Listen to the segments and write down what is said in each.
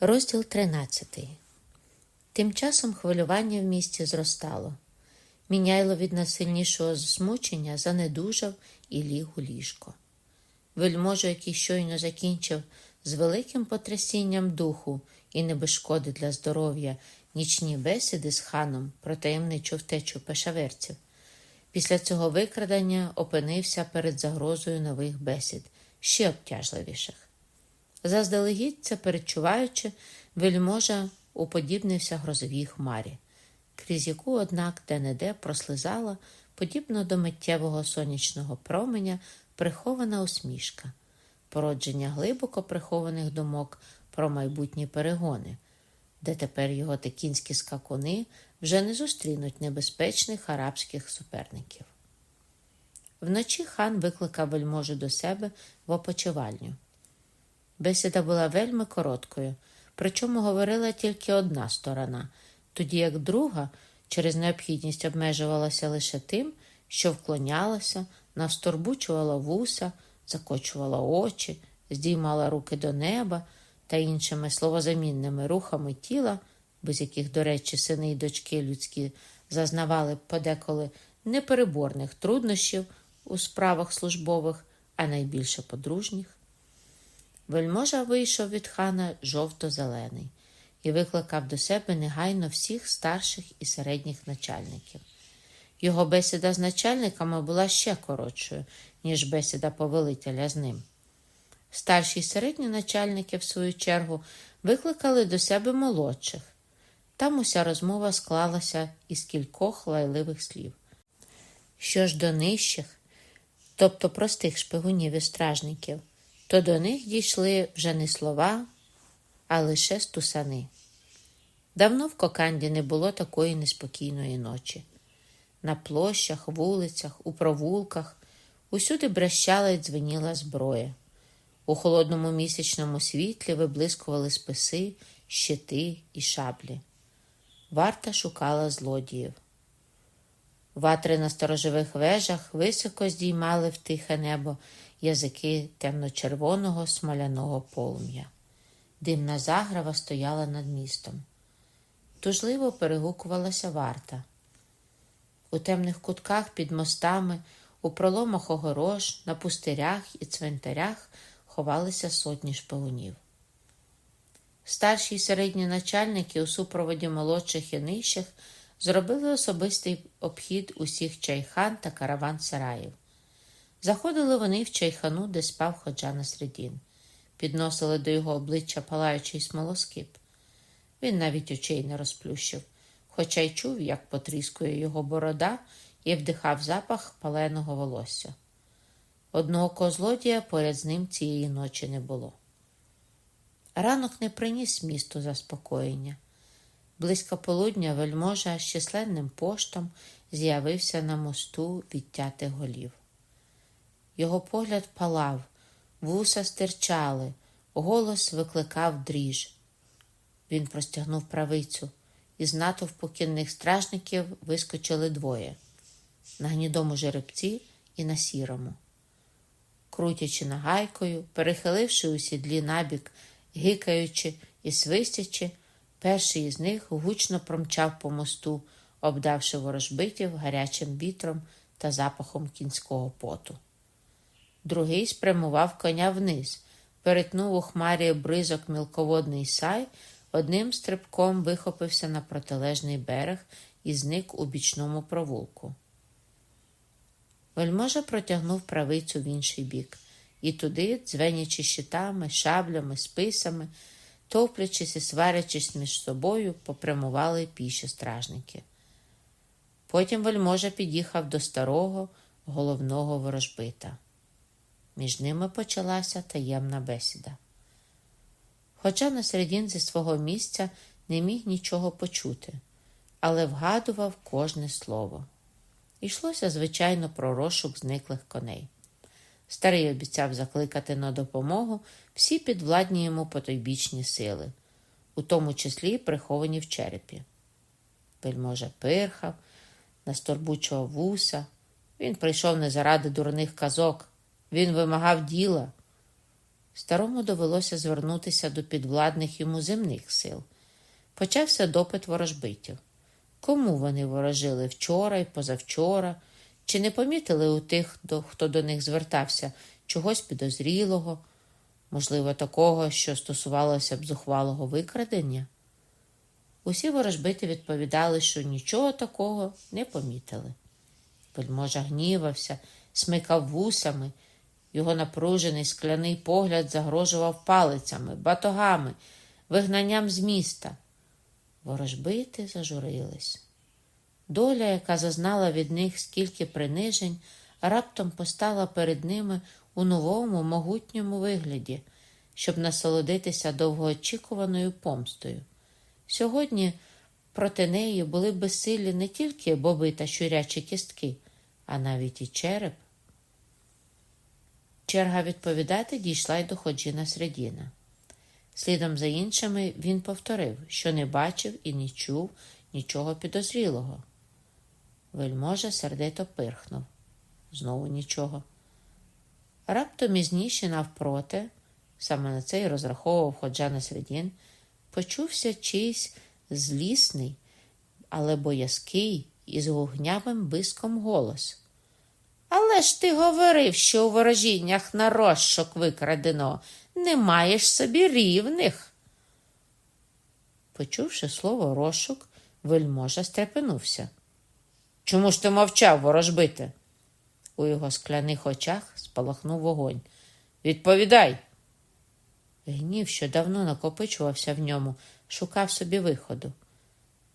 Розділ 13. Тим часом хвилювання в місті зростало. Міняйло від насильнішого змучення занедужав і ліг у ліжко. Вельможу, який щойно закінчив з великим потрясінням духу і не без шкоди для здоров'я нічні бесіди з ханом про таємничу втечу пешаверців. Після цього викрадення опинився перед загрозою нових бесід, ще обтяжливіших. Заздалегідь це перечуваючи, вельможа уподібнився грозовій хмарі, крізь яку, однак, де-не-де прослизала, подібно до миттєвого сонячного променя, прихована усмішка, породження глибоко прихованих думок про майбутні перегони, де тепер його текінські скакуни вже не зустрінуть небезпечних арабських суперників. Вночі хан викликав вельможу до себе в опочивальню. Бесіда була вельми короткою, причому говорила тільки одна сторона, тоді як друга через необхідність обмежувалася лише тим, що вклонялася, навсторбучувала вуса, закочувала очі, здіймала руки до неба та іншими словозамінними рухами тіла, без яких, до речі, сини й дочки людські зазнавали подеколи непереборних труднощів у справах службових, а найбільше подружніх. Вельможа вийшов від хана жовто-зелений і викликав до себе негайно всіх старших і середніх начальників. Його бесіда з начальниками була ще коротшою, ніж бесіда повелителя з ним. Старші й середні начальники, в свою чергу, викликали до себе молодших. Там уся розмова склалася із кількох лайливих слів. Що ж до нижчих, тобто простих шпигунів і стражників, то до них дійшли вже не слова, а лише стусани. Давно в Коканді не було такої неспокійної ночі. На площах, вулицях, у провулках усюди брещала й дзвеніла зброя. У холодному місячному світлі виблискували списи, щити і шаблі. Варта шукала злодіїв. Ватри на сторожових вежах високо здіймали в тихе небо язики темно-червоного смоляного полум'я. Димна заграва стояла над містом. Тужливо перегукувалася варта. У темних кутках під мостами, у проломах огорож, на пустирях і цвинтарях ховалися сотні шпигунів. Старші й середні начальники у супроводі молодших і нижчих зробили особистий обхід усіх чайхан та караван сараїв. Заходили вони в чайхану, де спав ходжа на середін, підносили до його обличчя палаючий смолоскип. Він навіть очей не розплющив, хоча й чув, як потріскує його борода і вдихав запах паленого волосся. Одного козлодія поряд з ним цієї ночі не було. Ранок не приніс місту заспокоєння. Близько полудня вельможа з численним поштом з'явився на мосту відтятих голів. Його погляд палав, вуса стирчали, голос викликав дріж. Він простягнув правицю, і з натовпу кінних стражників вискочили двоє на гнідому жеребці і на сірому. Крутячи нагайкою, перехиливши у сідлі набік, гикаючи і свистячи, перший із них гучно промчав по мосту, обдавши ворожбитів гарячим вітром та запахом кінського поту. Другий спрямував коня вниз, перетнув у хмарі бризок мілководний сай, одним стрибком вихопився на протилежний берег і зник у бічному провулку. Вельможа протягнув правицю в інший бік, і туди, дзвенячи щитами, шаблями, списами, товплячись і сварячись між собою, попрямували піші стражники. Потім вельможа під'їхав до старого головного ворожбита. Між ними почалася таємна бесіда. Хоча на середін зі свого місця не міг нічого почути, але вгадував кожне слово. Йшлося, звичайно, про розшук зниклих коней. Старий обіцяв закликати на допомогу всі підвладні йому потойбічні сили, у тому числі приховані в черепі. Вельможа пирхав, насторбучував вуса. Він прийшов не заради дурних казок, він вимагав діла. Старому довелося звернутися до підвладних йому земних сил. Почався допит ворожбитів. Кому вони ворожили вчора і позавчора, чи не помітили у тих, хто до них звертався, чогось підозрілого, можливо, такого, що стосувалося б зухвалого викрадення? Усі ворожбити відповідали, що нічого такого не помітили. Вельможа гнівався, смикав вусами, його напружений скляний погляд загрожував палицями, батогами, вигнанням з міста. Ворожбити зажурились. Доля, яка зазнала від них скільки принижень, раптом постала перед ними у новому могутньому вигляді, щоб насолодитися довгоочікуваною помстою. Сьогодні проти неї були безсилі не тільки боби та щурячі кістки, а навіть і череп. Черга відповідати дійшла й до Ходжіна Средіна. Слідом за іншими він повторив, що не бачив і не чув нічого підозрілого. Вельможа сердито пирхнув. Знову нічого. Раптом ізніше навпроти, саме на це й розраховував Ходжана Средін, почувся чийсь злісний, але боязкий і з гугнявим биском голос. Але ж ти говорив, що у ворожіннях на розшук викрадено, не маєш собі рівних. Почувши слово розшук, вельможа стрепенувся. Чому ж ти мовчав, ворожбите? У його скляних очах спалахнув вогонь. Відповідай. Гнів, що давно накопичувався в ньому, шукав собі виходу.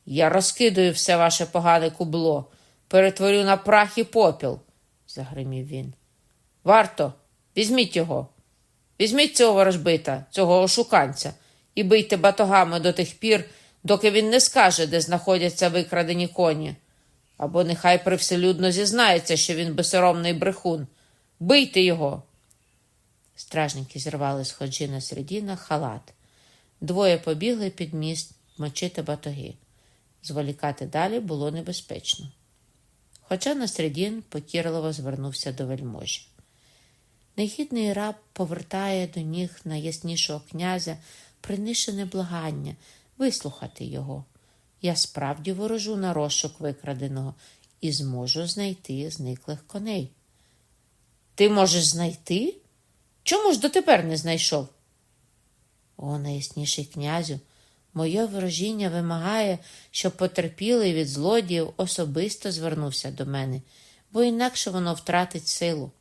Я розкидаю все ваше погане кубло, перетворю на прах і попіл, загримів він. Варто, візьміть його. Візьміть цього ворожбита, цього ошуканця, і бийте батогами до тих пір, доки він не скаже, де знаходяться викрадені коні. Або нехай привселюдно зізнається, що він безсоромний брехун. Бийте його. Стражники зірвали з ходжі середіна халат. Двоє побігли під міст мочити батоги. Зволікати далі було небезпечно. Хоча на середін покірливо звернувся до вельможі. Негідний раб повертає до ніг найяснішого князя принишене благання вислухати його. Я справді ворожу на розшук викраденого і зможу знайти зниклих коней. Ти можеш знайти? Чому ж дотепер не знайшов? О, найясніший князю, моє ворожіння вимагає, щоб потерпілий від злодіїв особисто звернувся до мене, бо інакше воно втратить силу.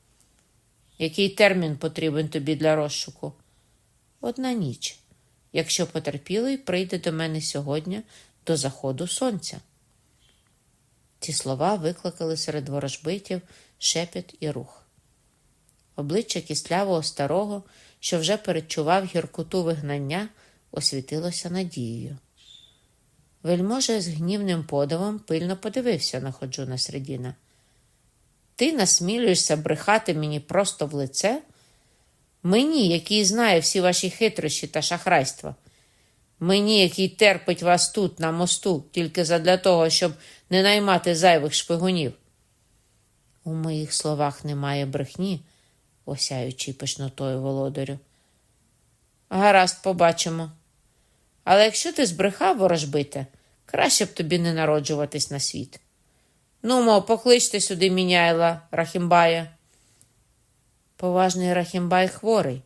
Який термін потрібен тобі для розшуку? Одна ніч, якщо потерпілий прийде до мене сьогодні до заходу сонця. Ці слова викликали серед ворожбитів шепіт і рух. Обличчя кістлявого старого, що вже передчував гіркоту вигнання, освітилося надією. Вельможа з гнівним подивом пильно подивився на Ходжуна Средіна. Ти насмілюєшся брехати мені просто в лице? Мені, який знає всі ваші хитрощі та шахрайства. Мені, який терпить вас тут, на мосту, тільки задля того, щоб не наймати зайвих шпигунів. У моїх словах немає брехні, осяючи пишнотою володарю. Гаразд, побачимо. Але якщо ти збрехав ворожбите, краще б тобі не народжуватись на світ. Ну, мов, покличте сюди міняйла Рахімбая. Поважний Рахімбай хворий,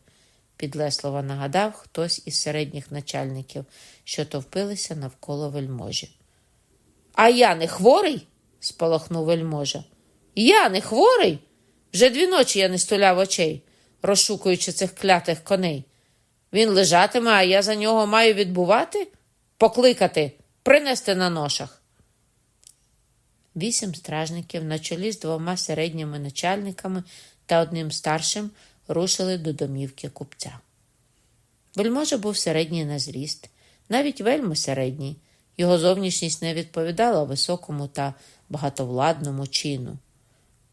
підлеслово нагадав хтось із середніх начальників, що товпилися навколо вельможі. А я не хворий? спалахнув вельможа. Я не хворий? Вже дві ночі я не стуляв очей, розшукуючи цих клятих коней. Він лежатиме, а я за нього маю відбувати? Покликати, принести на ношах. Вісім стражників на чолі з двома середніми начальниками та одним старшим рушили до домівки купця. Вельможа був середній на зріст, навіть вельми середній. Його зовнішність не відповідала високому та багатовладному чину.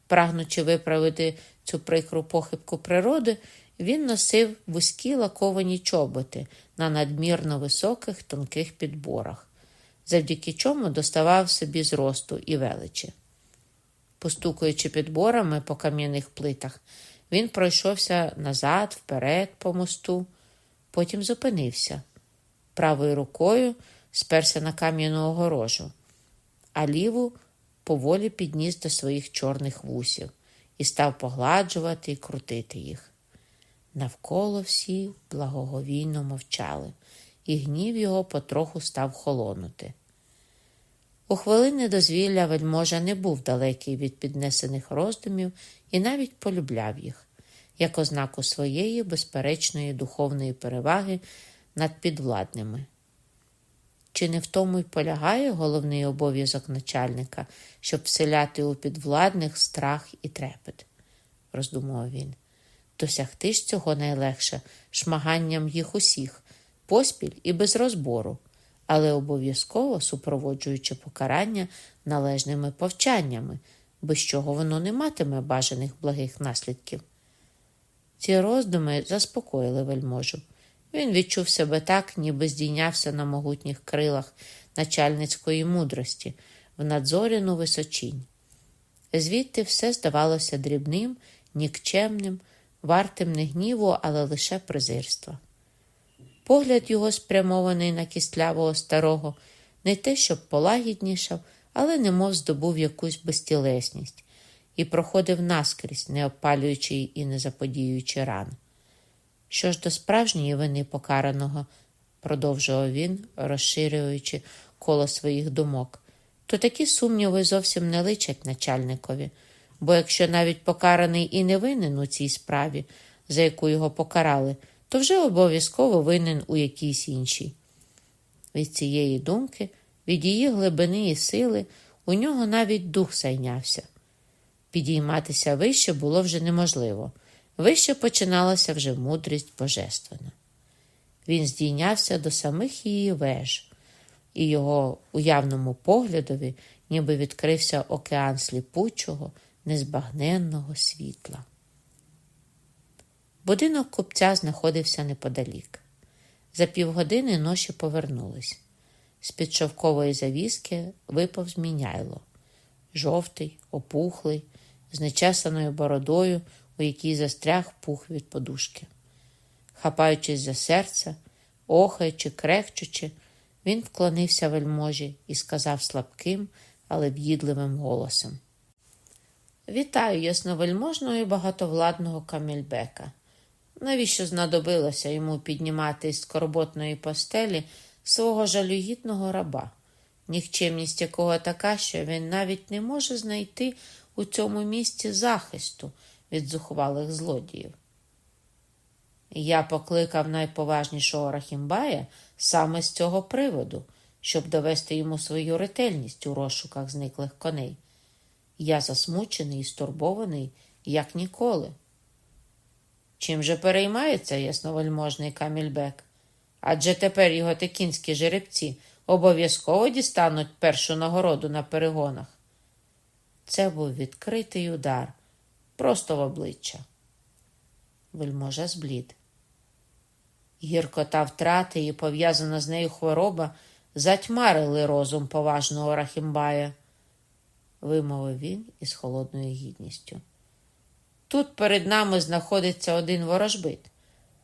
Прагнучи виправити цю прикру похибку природи, він носив вузькі лаковані чоботи на надмірно високих тонких підборах завдяки чому доставав собі зросту і величі. Постукуючи підборами по кам'яних плитах, Він пройшовся назад, вперед, по мосту, потім зупинився. Правою рукою сперся на кам'яну огорожу, а ліву поволі підніс до своїх чорних вусів і став погладжувати і крутити їх. Навколо всі благоговійно мовчали, і гнів його потроху став холонути. У хвилини дозвілля вельможа не був далекий від піднесених роздумів і навіть полюбляв їх, як ознаку своєї безперечної духовної переваги над підвладними. Чи не в тому й полягає головний обов'язок начальника, щоб вселяти у підвладних страх і трепет, роздумував він. Досягти ж цього найлегше шмаганням їх усіх, поспіль і без розбору, але обов'язково супроводжуючи покарання належними повчаннями, без чого воно не матиме бажаних благих наслідків. Ці роздуми заспокоїли вельможу. Він відчув себе так, ніби здійнявся на могутніх крилах начальницької мудрості в надзоряну височінь. Звідти все здавалося дрібним, нікчемним, вартим не гніву, але лише презирства. Погляд його спрямований на кістлявого старого, не те, щоб полагіднішав, але немов здобув якусь безтілесність і проходив наскрізь, не опалюючи і не заподіюючи ран. Що ж до справжньої вини покараного, продовжував він, розширюючи коло своїх думок, то такі сумніви зовсім не личать начальникові, бо якщо навіть покараний і не винен у цій справі, за яку його покарали, то вже обов'язково винен у якійсь іншій. Від цієї думки, від її глибини і сили, у нього навіть дух зайнявся. Підійматися вище було вже неможливо. Вище починалася вже мудрість божественна. Він здійнявся до самих її веж, і його уявному поглядові ніби відкрився океан сліпучого, незбагненного світла. Будинок купця знаходився неподалік. За півгодини ноші повернулись. З під шовкової завіски випав зміняйло. Жовтий, опухлий, з нечесаною бородою, у якій застряг пух від подушки. Хапаючись за серце, охаючи, крехчучи, він вклонився вельможі і сказав слабким, але в'їдливим голосом. Вітаю ясновельможного і багатовладного Камільбека. Навіщо знадобилося йому піднімати із скорботної постелі свого жалюгідного раба, нікчемність якого така, що він навіть не може знайти у цьому місці захисту від зухвалих злодіїв? Я покликав найповажнішого Рахімбая саме з цього приводу, щоб довести йому свою ретельність у розшуках зниклих коней. Я засмучений і стурбований, як ніколи. Чим же переймається ясновельможний Камільбек? Адже тепер його текінські жеребці обов'язково дістануть першу нагороду на перегонах. Це був відкритий удар, просто в обличчя. Вельможа зблід. Гіркота втрати і пов'язана з нею хвороба затьмарили розум поважного Рахімбая, вимовив він із холодною гідністю. Тут перед нами знаходиться один ворожбит,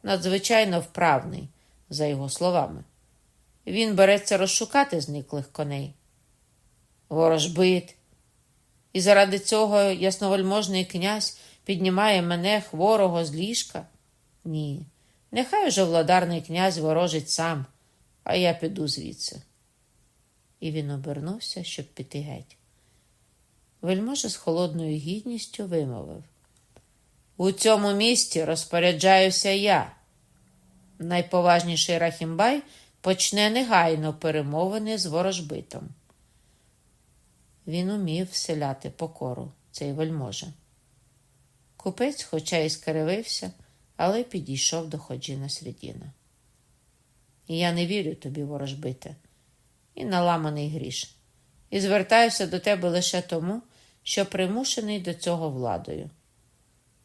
надзвичайно вправний, за його словами. Він береться розшукати зниклих коней. Ворожбит. І заради цього ясновельможний князь піднімає мене хворого з ліжка? Ні, нехай уже владарний князь ворожить сам, а я піду звідси. І він обернувся, щоб піти геть. Вельможа з холодною гідністю вимовив. У цьому місті розпоряджаюся я. Найповажніший Рахімбай почне негайно перемовини з ворожбитом. Він умів вселяти покору, цей вельможа. Купець, хоча й скривився, але підійшов до Ходжіна Срідіна. Я не вірю тобі, ворожбите, і наламаний гріш, і звертаюся до тебе лише тому, що примушений до цього владою.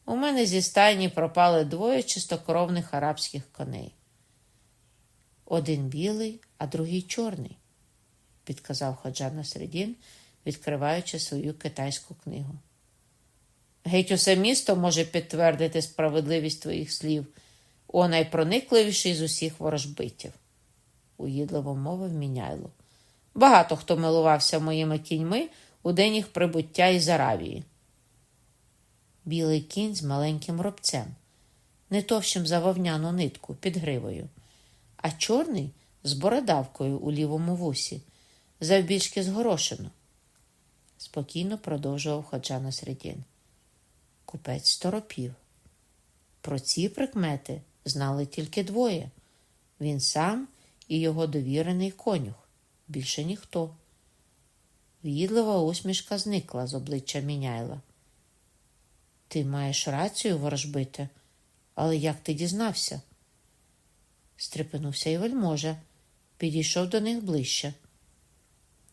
У мене зі стайні пропали двоє чистокровних арабських коней. Один білий, а другий чорний, підказав Ходжа Насредін, відкриваючи свою китайську книгу. Геть усе місто може підтвердити справедливість твоїх слів, о найпроникливіший з усіх ворожбитів, уїдливо мовив міняйло. Багато хто милувався моїми кіньми у день їх прибуття із Аравії. Білий кінь з маленьким робцем, не товщим за вовняну нитку під гривою, а чорний з бородавкою у лівому вусі, завбільшки з горошину. Спокійно продовжував Ходжана Середін. Купець сторопів. Про ці прикмети знали тільки двоє він сам і його довірений конюх, більше ніхто. В'їдлива усмішка зникла з обличчя Міняйла. Ти маєш рацію, ворожбите, але як ти дізнався? Стрепенувся і вельможа, підійшов до них ближче.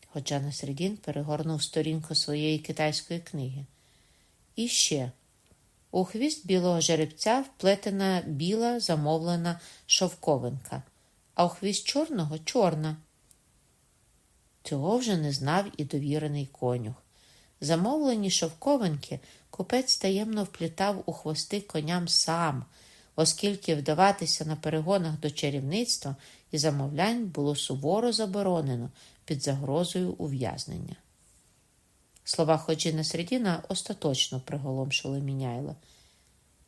Хоча на середін перегорнув сторінку своєї китайської книги. І ще у хвіст білого жеребця вплетена біла замовлена шовковинка, а у хвіст чорного чорна. Цього вже не знав і довірений конюх. Замовлені шовковинки купець таємно вплітав у хвости коням сам, оскільки вдаватися на перегонах до чарівництва і замовлянь було суворо заборонено під загрозою ув'язнення. Слова Ходжіна Середіна остаточно приголомшили міняйла.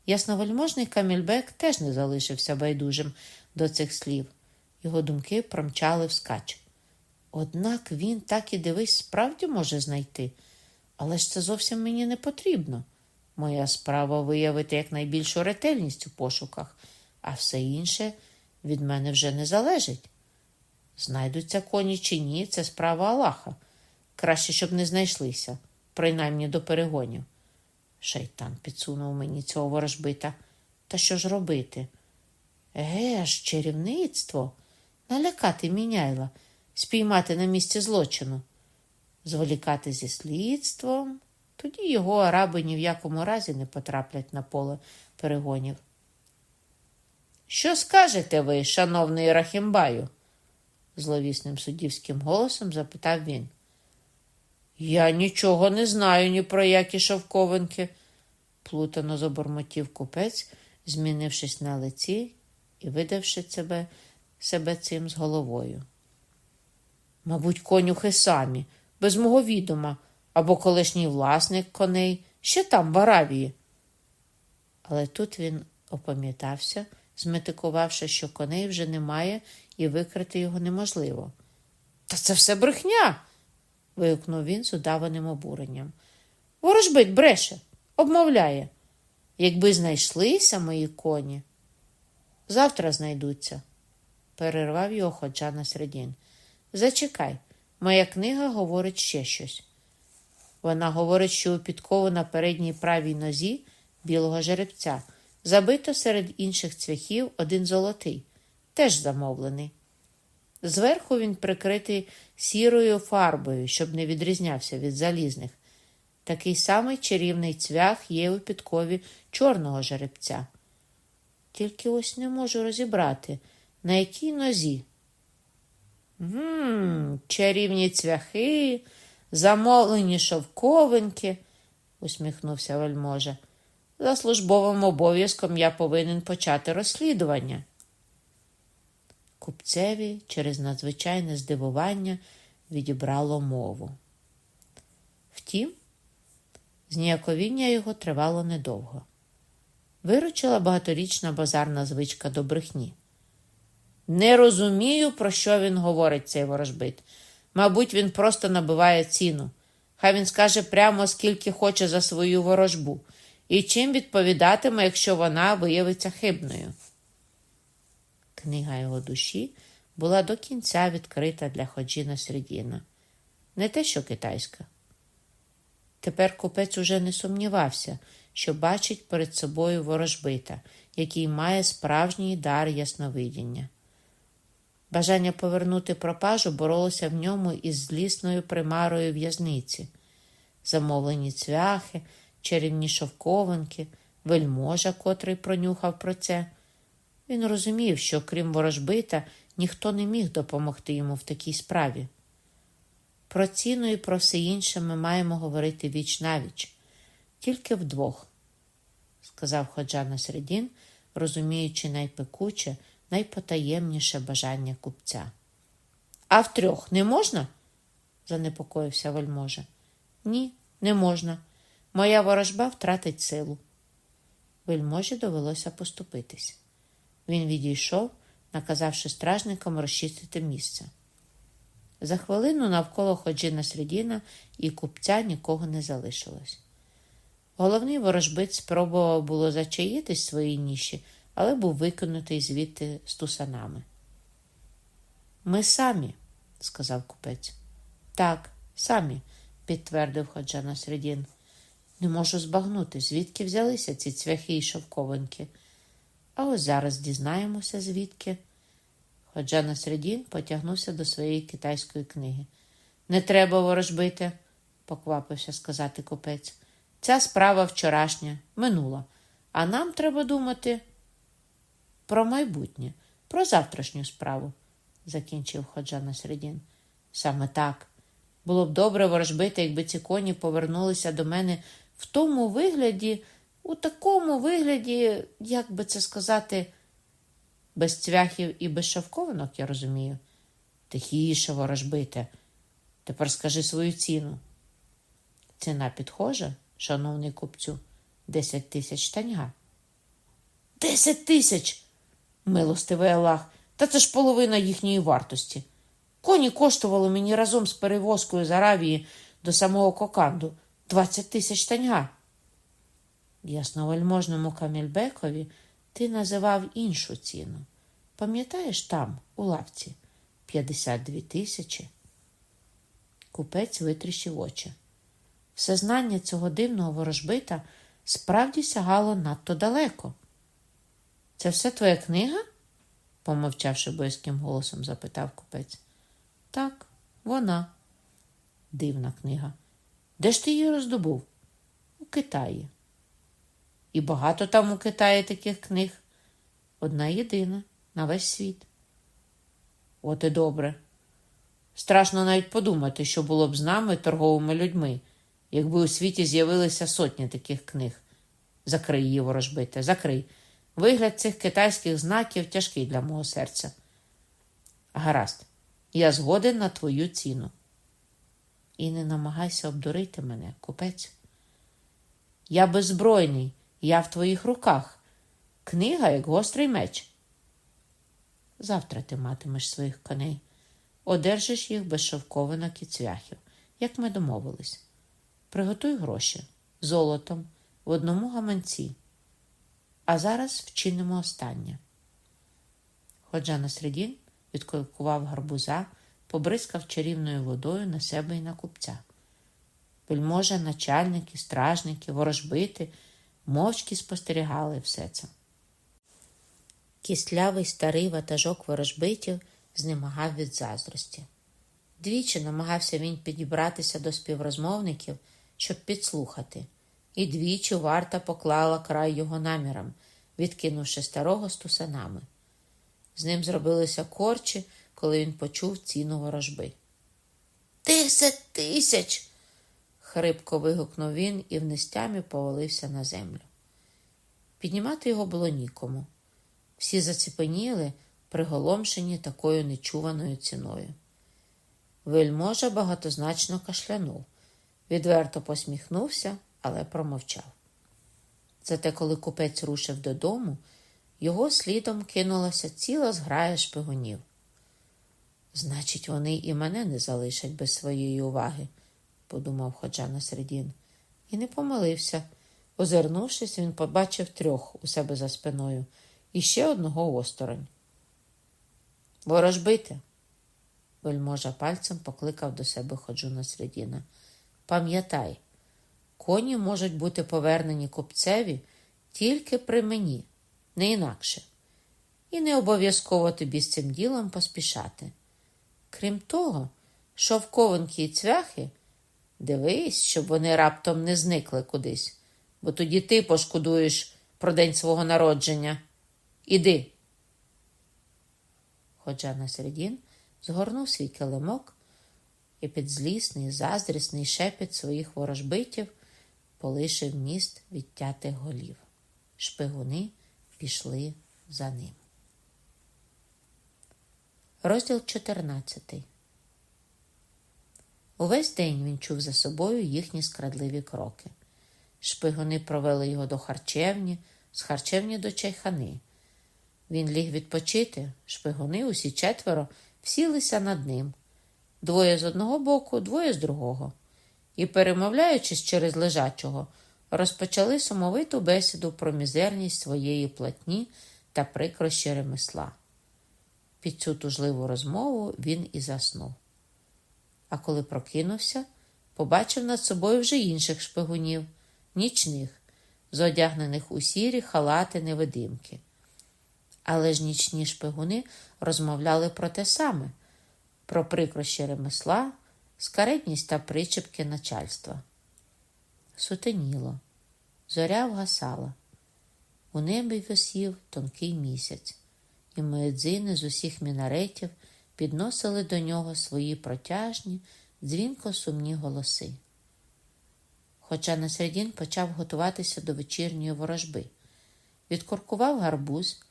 Ясновельможний Камільбек теж не залишився байдужим до цих слів. Його думки промчали вскач. Однак він так і дивись, справді може знайти, але ж це зовсім мені не потрібно. Моя справа виявити якнайбільшу ретельність у пошуках, а все інше від мене вже не залежить. Знайдуться коні чи ні, це справа Аллаха. Краще, щоб не знайшлися, принаймні до перегонів. Шайтан підсунув мені цього ворожбита. Та що ж робити? Еге ж, чарівництво, налякати міняйла, спіймати на місці злочину, зволікати зі слідством, тоді його араби ні в якому разі не потраплять на поле перегонів. Що скажете ви, шановний Рахімбаю? зловісним суддівським голосом запитав він. Я нічого не знаю ні про які шовковинки, плутано забормотів купець, змінившись на лиці і видавши себе, себе цим з головою. Мабуть, конюхи самі, без мого відома, або колишній власник коней, ще там, в Аравії. Але тут він опам'ятався, зметикувавши, що коней вже немає і викрити його неможливо. Та це все брехня. вигукнув він з удаваним обуренням. Ворожбит бреше, обмовляє. Якби знайшлися мої коні, завтра знайдуться, перервав його ходжа на середін. Зачекай, моя книга говорить ще щось. Вона говорить, що у підкову на передній правій нозі білого жеребця забито серед інших цвяхів один золотий, теж замовлений. Зверху він прикритий сірою фарбою, щоб не відрізнявся від залізних. Такий самий чарівний цвях є у підкові чорного жеребця. Тільки ось не можу розібрати, на якій нозі. Гм, чарівні цвяхи, замовлені шовковинки, усміхнувся вельможа. За службовим обов'язком я повинен почати розслідування. Купцеві через надзвичайне здивування відібрало мову. Втім, зніяковіння його тривало недовго. Виручила багаторічна базарна звичка до брехні. Не розумію, про що він говорить, цей ворожбит. Мабуть, він просто набиває ціну. Хай він скаже прямо, скільки хоче за свою ворожбу, і чим відповідатиме, якщо вона виявиться хибною. Книга його душі була до кінця відкрита для Ходжіна Середіна. Не те, що китайська. Тепер купець уже не сумнівався, що бачить перед собою ворожбита, який має справжній дар ясновидіння. Бажання повернути пропажу боролося в ньому із злісною примарою в'язниці, замовлені цвяхи, чарівні шовковинки, вельможа, котрий пронюхав про це. Він розумів, що крім ворожбита, ніхто не міг допомогти йому в такій справі. Про ціну і про все інше ми маємо говорити віч навіч. тільки вдвох, сказав Ходжа Насредін, розуміючи найпекуче, найпотаємніше бажання купця. А втрьох не можна? занепокоївся вельможа. Ні, не можна. Моя ворожба втратить силу. Вельможі довелося поступитись. Він відійшов, наказавши стражникам розчистити місце. За хвилину навколо ходжина Средіна і купця нікого не залишилось. Головний ворожбит спробував було зачаїтись в своїй ніші, але був викинутий звідти з тусанами. Ми самі, сказав купець. Так, самі, підтвердив ходжа Насредін. Не можу збагнути, звідки взялися ці цвяхи й шовковинки. А ось зараз дізнаємося, звідки. Ходжа Насредін потягнувся до своєї китайської книги. Не треба ворожбити, поквапився сказати купець. Ця справа вчорашня, минула, а нам треба думати про майбутнє, про завтрашню справу, закінчив Ходжа Насредін. Саме так. Було б добре ворожбити, якби ці коні повернулися до мене в тому вигляді, у такому вигляді, як би це сказати, без цвяхів і без шовковинок, я розумію. Тихіше ворожбите. Тепер скажи свою ціну. Ціна підхожа, шановний купцю, десять тисяч таньга. Десять тисяч. Милостивий Аллах, та це ж половина їхньої вартості. Коні коштували мені разом з перевозкою з Аравії до самого Коканду двадцять тисяч таньга. Ясновельможному Камільбекові ти називав іншу ціну. Пам'ятаєш там, у лавці, 52 тисячі. Купець витріщив очі. Все знання цього дивного ворожбита справді сягало надто далеко. Це все твоя книга? помовчавши боязким голосом, запитав купець. Так, вона. Дивна книга. Де ж ти її роздобув? У Китаї. І багато там у Китаї таких книг. Одна єдина на весь світ. От і добре. Страшно навіть подумати, що було б з нами торговими людьми, якби у світі з'явилися сотні таких книг. Закрий її ворожбите, закрий. Вигляд цих китайських знаків тяжкий для мого серця. Гаразд, я згоден на твою ціну. І не намагайся обдурити мене, купець. Я беззбройний, я в твоїх руках. Книга, як гострий меч. Завтра ти матимеш своїх коней, одержиш їх без шовковинок і цвяхів, як ми домовились. Приготуй гроші золотом в одному гаманці. А зараз вчинимо останнє. Ходжа на середін відколкував гарбуза, побризкав чарівною водою на себе і на купця. Вельможа, начальники, стражники, ворожбити мовчки спостерігали все це. Кістлявий старий ватажок ворожбитів знемагав від заздрості. Двічі намагався він підібратися до співрозмовників, щоб підслухати, і двічі варта поклала край його намірам, відкинувши старого з тусанами. З ним зробилися корчі, коли він почув ціну ворожби. Десять тисяч. хрипко вигукнув він і в нестямі повалився на землю. Піднімати його було нікому. Всі заціпеніли, приголомшені такою нечуваною ціною. Вельможа багатозначно кашлянув, відверто посміхнувся, але промовчав. Зате, коли купець рушив додому, його слідом кинулася ціла зграя шпигунів. Значить, вони і мене не залишать без своєї уваги, подумав Ходжа на середін, і не помилився. Озирнувшись, він побачив трьох у себе за спиною і ще одного осторонь. Ворожбити. Вельможа пальцем покликав до себе ходжуна Средіна. Пам'ятай, коні можуть бути повернені купцеві тільки при мені, не інакше. І не обов'язково тобі з цим ділом поспішати. Крім того, шовковинки і цвяхи, дивись, щоб вони раптом не зникли кудись, бо тоді ти пошкодуєш про день свого народження. Іди. Ходжа на середін згорнув свій килимок і під злісний, заздрісний шепіт своїх ворожбитів полишив міст відтятих голів. Шпигуни пішли за ним. Розділ 14 Увесь день він чув за собою їхні скрадливі кроки. Шпигуни провели його до харчевні, з харчевні до чайхани. Він ліг відпочити, шпигуни усі четверо всілися над ним. Двоє з одного боку, двоє з другого. І, перемовляючись через лежачого, розпочали сумовиту бесіду про мізерність своєї платні та прикрощі ремесла. Під цю тужливу розмову він і заснув. А коли прокинувся, побачив над собою вже інших шпигунів, нічних, зодягнених у сірі халати невидимки. Але ж нічні шпигуни розмовляли про те саме, про прикрощі ремесла, скаредність та причепки начальства. Сутеніло, зоря вгасала. У небі висів тонкий місяць, і муедзини з усіх мінаретів підносили до нього свої протяжні, дзвінко сумні голоси. Хоча Насредін почав готуватися до вечірньої ворожби, відкоркував гарбуз,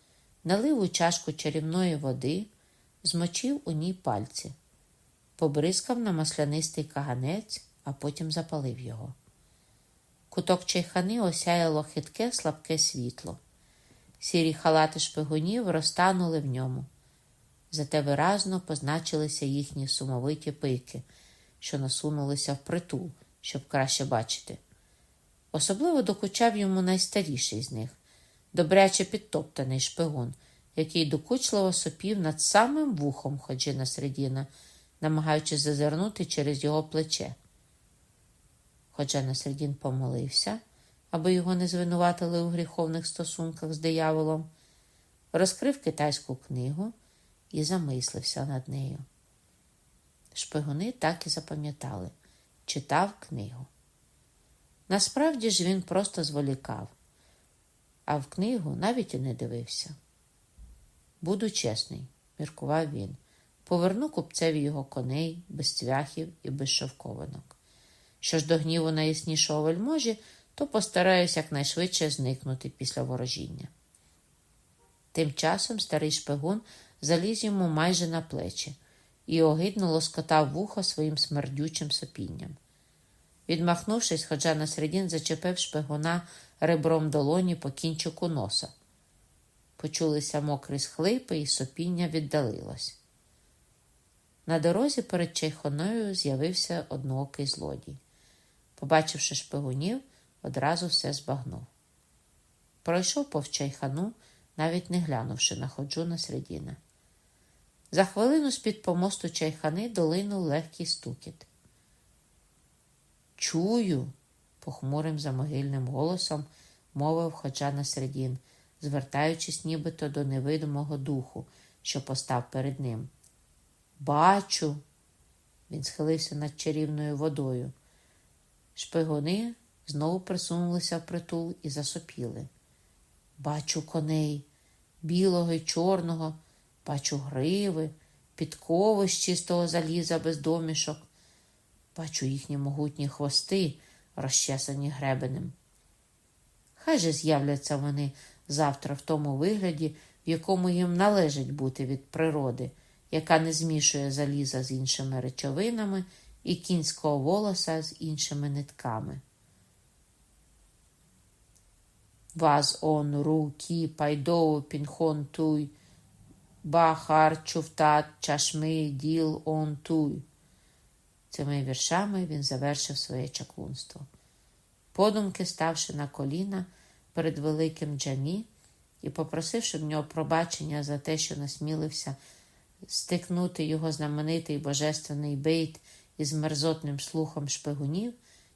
налив у чашку чарівної води, змочив у ній пальці, побризкав на маслянистий каганець, а потім запалив його. Куток чайхани осяяло хитке слабке світло. Сірі халати шпигунів розтанули в ньому. Зате виразно позначилися їхні сумовиті пики, що насунулися в притул, щоб краще бачити. Особливо докучав йому найстаріший з них добряче підтоптаний шпигун, який докучливо сопів над самим вухом Ходжина Средіна, намагаючись зазирнути через його плече. Ходжа Середін помолився, аби його не звинуватили у гріховних стосунках з дияволом, розкрив китайську книгу і замислився над нею. Шпигуни так і запам'ятали читав книгу. Насправді ж він просто зволікав, а в книгу навіть і не дивився. Буду чесний, міркував він, поверну купцеві його коней без цвяхів і без шовкованок. Що ж до гніву найяснішого вельможі, то постараюсь якнайшвидше зникнути після ворожіння. Тим часом старий шпигун заліз йому майже на плечі і огидно лоскотав вухо своїм смердючим сопінням. Відмахнувшись, ходжа на середін зачепив шпигуна ребром долоні по кінчику носа. Почулися мокрі схлипи, і сопіння віддалилось. На дорозі перед чайхоною з'явився одноокий злодій. Побачивши шпигунів, одразу все збагнув. Пройшов повз чайхану, навіть не глянувши на ходжу на середіна. За хвилину з-під помосту чайхани долинув легкий стукіт. Чую, похмурим замогильним голосом мовив ходжа на середін, звертаючись нібито до невидимого духу, що постав перед ним. Бачу, він схилився над чарівною водою. Шпигуни знову присунулися в притул і засопіли. Бачу коней, білого й чорного, бачу гриви, підкови з чистого заліза без домішок, бачу їхні могутні хвости, розчесані гребенем. Хай же з'являться вони завтра в тому вигляді, в якому їм належить бути від природи, яка не змішує заліза з іншими речовинами і кінського волоса з іншими нитками. Ваз он ру кі пайдоу пінхон туй, бахар чуфтат чашми діл он туй. Цими віршами він завершив своє чаклунство. Подумки, ставши на коліна перед великим Джамі і попросивши в нього пробачення за те, що насмілився стикнути його знаменитий божественний бейт із мерзотним слухом шпигунів,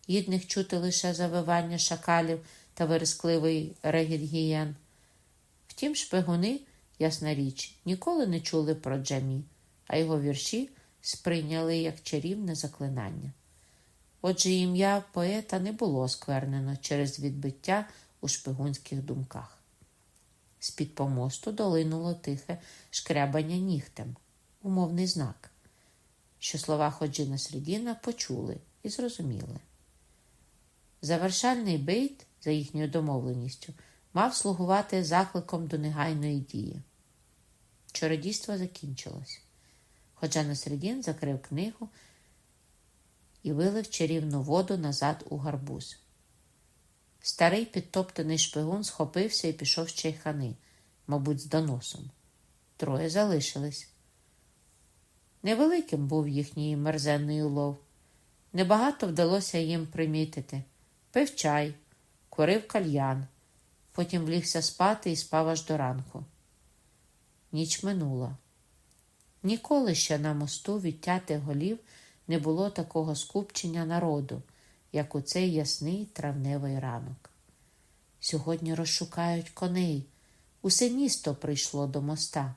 гідних чути лише завивання шакалів та верескливий регіт гієн. Втім, шпигуни, ясна річ, ніколи не чули про Джамі, а його вірші сприйняли як чарівне заклинання. Отже, ім'я поета не було осквернено через відбиття у шпигунських думках. З-під помосту долинуло тихе шкрябання нігтем, умовний знак що слова Ходжі Насреддіна почули і зрозуміли. Завершальний бейт, за їхньою домовленістю, мав слугувати закликом до негайної дії. Чародійство закінчилось. Хоча Насредін закрив книгу і вилив чарівну воду назад у гарбуз. Старий підтоптаний шпигун схопився і пішов з чайхани, мабуть, з доносом. Троє залишились. Невеликим був їхній мерзенний улов. Небагато вдалося їм примітити. Пив чай, курив кальян, потім влігся спати і спав аж до ранку. Ніч минула. Ніколи ще на мосту відтятих голів не було такого скупчення народу, як у цей ясний травневий ранок. Сьогодні розшукають коней. Усе місто прийшло до моста.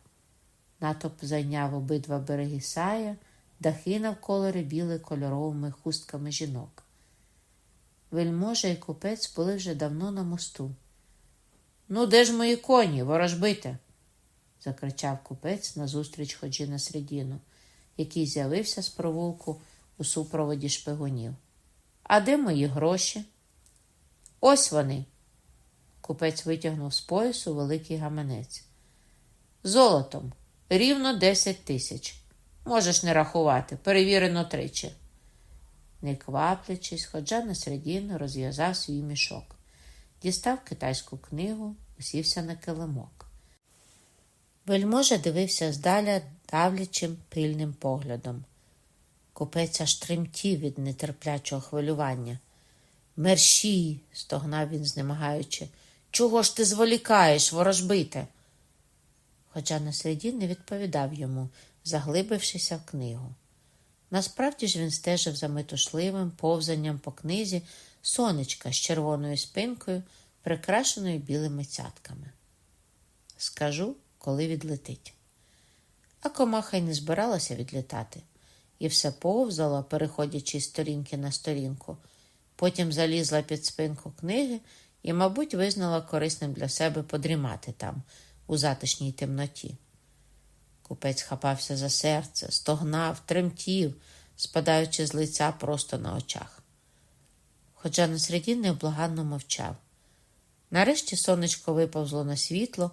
Натовп зайняв обидва береги сая, дахи навколо рибіли кольоровими хустками жінок. Вельможа і купець були вже давно на мосту. Ну, де ж мої коні, ворожбите? закричав купець назустріч ходжі на середину, який з'явився з провулку у супроводі шпигунів. А де мої гроші? Ось вони. Купець витягнув з поясу великий гаманець. Золотом рівно десять тисяч. Можеш не рахувати, перевірено тричі. Не кваплячись, ходжа на середину розв'язав свій мішок, дістав китайську книгу, усівся на килимок. Вельможа дивився здаля давлячим пильним поглядом. Купець аж тремтів від нетерплячого хвилювання. Мерщій, стогнав він, знемагаючи. Чого ж ти зволікаєш, ворожбите? Хоча на середі не відповідав йому, заглибившися в книгу. Насправді ж він стежив за метушливим повзанням по книзі сонечка з червоною спинкою, прикрашеною білими цятками. Скажу, коли відлетить. А комаха й не збиралася відлітати, і все повзала, переходячи з сторінки на сторінку. Потім залізла під спинку книги і, мабуть, визнала корисним для себе подрімати там, у затишній темноті. Купець хапався за серце, стогнав, тремтів, спадаючи з лиця просто на очах. Хоча на середі невблаганно мовчав. Нарешті сонечко виповзло на світло,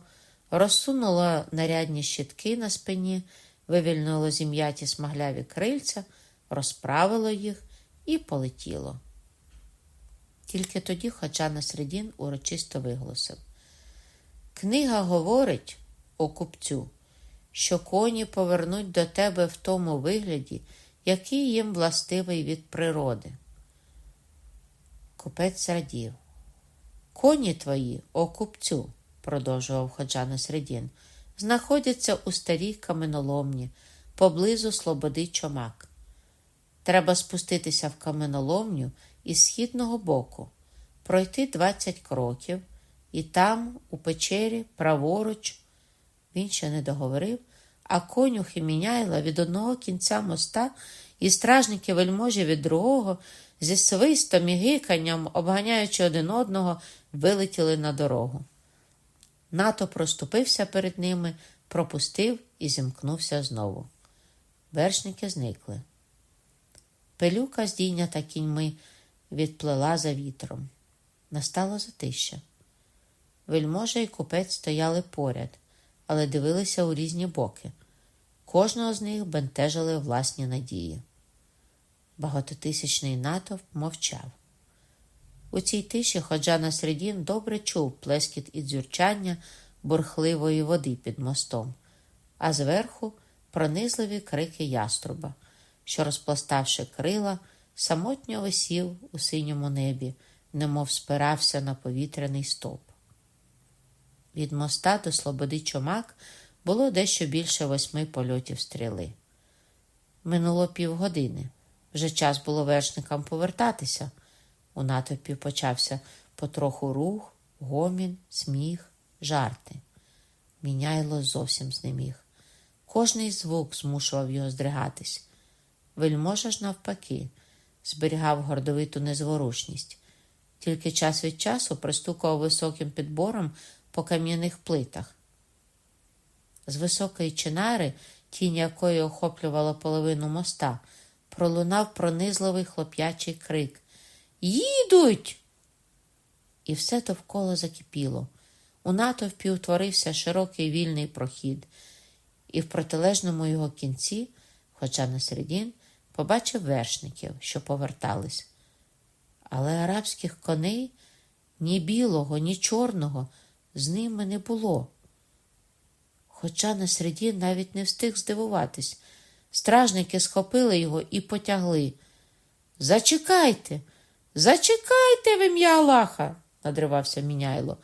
розсунуло нарядні щитки на спині, вивільнуло зім'яті смагляві крильця, розправило їх і полетіло. Тільки тоді Ходжа Насредін урочисто виголосив. Книга говорить, о купцю, що коні повернуть до тебе в тому вигляді, який їм властивий від природи. Купець радів. Коні твої, о купцю, продовжував Ходжа Насредін, знаходяться у старій каменоломні поблизу Слободи Чомак. Треба спуститися в каменоломню із східного боку, пройти 20 кроків, і там, у печері, праворуч, він ще не договорив, а конюхи міняйла від одного кінця моста і стражники вельможі від другого, зі свистом і гиканням, обганяючи один одного, вилетіли на дорогу. Нато проступився перед ними, пропустив і зімкнувся знову. Вершники зникли. Пелюка, здійнята кіньми, відплила за вітром. Настало затища. Вельможа і купець стояли поряд, але дивилися у різні боки. Кожного з них бентежили власні надії. Багатотисячний натовп мовчав. У цій тиші ходжа на середін добре чув плескіт і дзюрчання бурхливої води під мостом, а зверху пронизливі крики яструба, що, розпластавши крила, самотньо висів у синьому небі, немов спирався на повітряний стовп. Від моста до Слободи Чомак було дещо більше восьми польотів стріли. Минуло півгодини. Вже час було вершникам повертатися. У натовпі почався потроху рух, гомін, сміх, жарти. Міняйло зовсім знеміг. Кожний звук змушував його здригатись. Вельможа ж, навпаки, зберігав гордовиту незворушність, тільки час від часу пристукав високим підбором по кам'яних плитах. З високої чинари, тінь якої охоплювала половину моста, пролунав пронизливий хлоп'ячий крик. Їдуть! і все довкола закипіло. У натовпі утворився широкий вільний прохід, і в протилежному його кінці, хоча на середін, побачив вершників, що повертались. Але арабських коней ні білого, ні чорного з ними не було. Хоча на середін навіть не встиг здивуватись. Стражники схопили його і потягли. Зачекайте, зачекайте в ім'я Аллаха, надривався міняйло.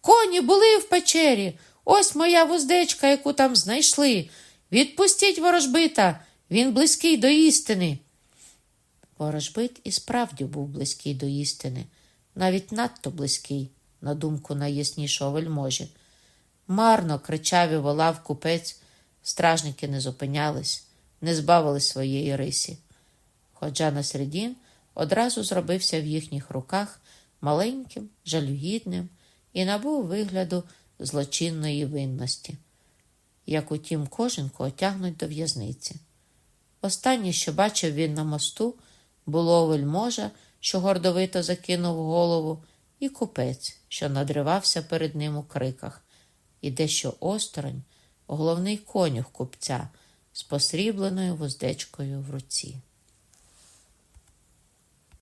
Коні були в печері. Ось моя вуздечка, яку там знайшли. Відпустіть ворожбита, він близький до істини. Ворожбит і справді був близький до істини, навіть надто близький, на думку найяснішого вельможі. Марно кричав і волав купець, стражники не зупинялись, не збавили своєї рисі. Ходжа на середін одразу зробився в їхніх руках маленьким, жалюгідним і набув вигляду злочинної винності, як утім кожен, кого тягнуть до в'язниці. Останнє, що бачив він на мосту, було вельможа, що гордовито закинув голову, і купець, що надривався перед ним у криках, і дещо осторонь головний конюх купця з посрібленою вуздечкою в руці.